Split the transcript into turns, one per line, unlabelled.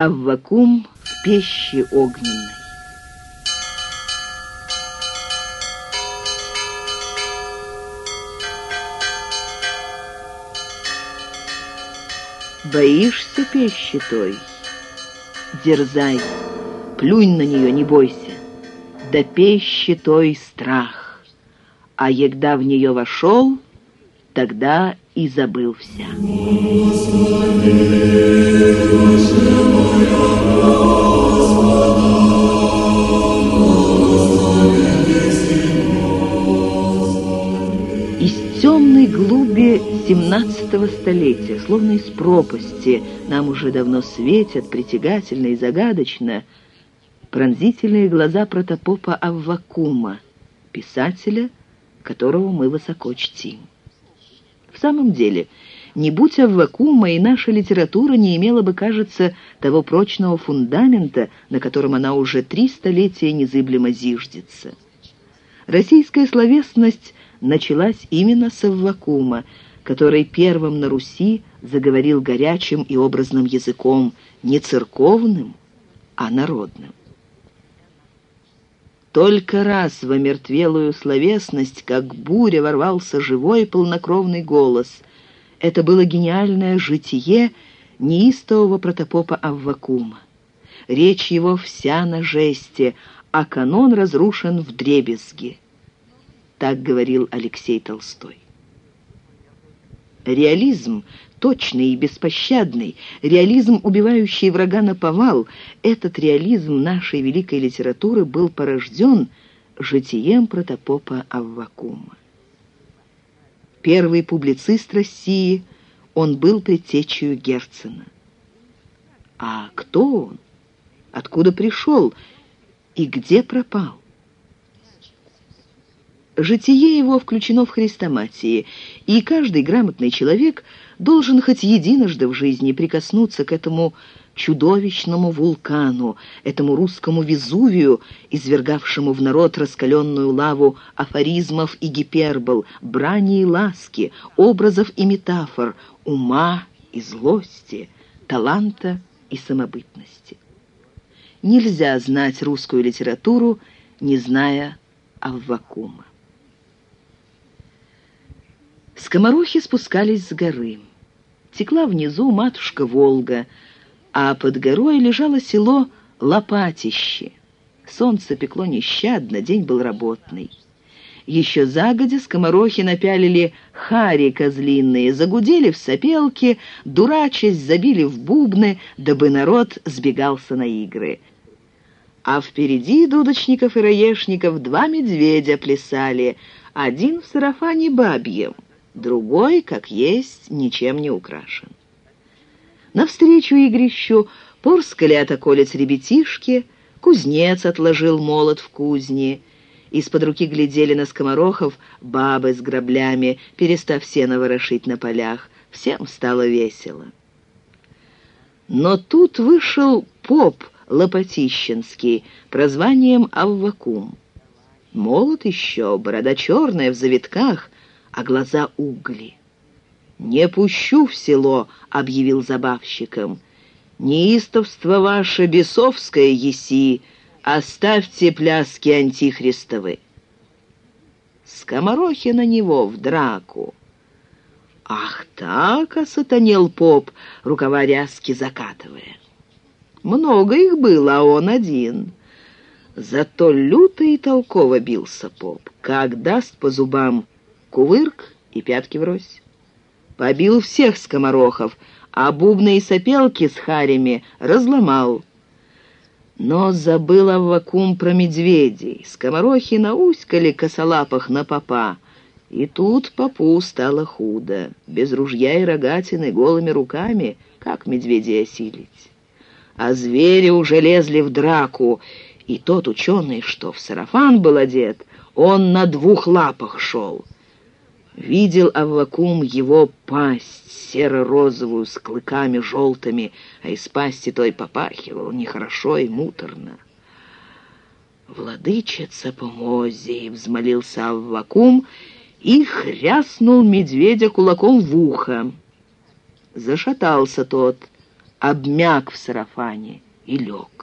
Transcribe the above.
Аввакум в пещи огненной. Боишься пещи той? Дерзай, плюнь на нее, не бойся. Да пещи той страх. А егда в нее вошел, тогда и забыл вся. Из темной глуби 17 столетия, словно из пропасти, нам уже давно светят притягательно и загадочно пронзительные глаза протопопа Аввакума, писателя, которого мы высоко чтим. В самом деле, не будь Аввакума, и наша литература не имела бы, кажется, того прочного фундамента, на котором она уже три столетия незыблемо зиждется. Российская словесность началась именно с Аввакума, который первым на Руси заговорил горячим и образным языком, не церковным, а народным. Только раз в омертвелую словесность, как буря, ворвался живой полнокровный голос. Это было гениальное житие неистового протопопа Аввакума. Речь его вся на жесте, а канон разрушен в дребезги. Так говорил Алексей Толстой. Реализм, точный и беспощадный, реализм, убивающий врага на повал, этот реализм нашей великой литературы был порожден житием протопопа Аввакума. Первый публицист России, он был предтечью Герцена. А кто он? Откуда пришел? И где пропал? Житие его включено в хрестоматии, и каждый грамотный человек должен хоть единожды в жизни прикоснуться к этому чудовищному вулкану, этому русскому Везувию, извергавшему в народ раскаленную лаву афоризмов и гипербол, брани и ласки, образов и метафор, ума и злости, таланта и самобытности. Нельзя знать русскую литературу, не зная Аввакума. Скоморохи спускались с горы. Текла внизу матушка Волга, а под горой лежало село Лопатище. Солнце пекло нещадно, день был работный. Еще загодя скоморохи напялили хари козлиные, загудели в сопелке, дурачась, забили в бубны, дабы народ сбегался на игры. А впереди дудочников и раешников два медведя плясали, один в сарафане бабьем — другой, как есть, ничем не украшен. Навстречу игрищу порскали от околец ребятишки, кузнец отложил молот в кузне, из-под руки глядели на скоморохов бабы с граблями, перестав сено ворошить на полях. Всем стало весело. Но тут вышел поп Лопатищенский, прозванием Аввакум. Молот еще, борода черная в завитках, а глаза угли. «Не пущу в село», — объявил забавщиком. «Неистовство ваше бесовское еси, оставьте пляски антихристовы». Скоморохи на него в драку. «Ах так!» — осатанел поп, рукава ряски закатывая. Много их было, а он один. Зато люто и толково бился поп. Как даст по зубам Кувырк и пятки врозь. Побил всех скоморохов, а бубны и сопелки с харями разломал. Но забыл Аввакум про медведей. Скоморохи науськали косолапах на попа. И тут попу стало худо. Без ружья и рогатины, голыми руками, как медведей осилить? А звери уже лезли в драку, и тот ученый, что в сарафан был одет, он на двух лапах шел. Видел Аввакум его пасть, серо-розовую, с клыками желтыми, а из пасти той попахивал нехорошо и муторно. «Владычица, помози!» — взмолился Аввакум и хряснул медведя кулаком в ухо. Зашатался тот, обмяк в сарафане и лег.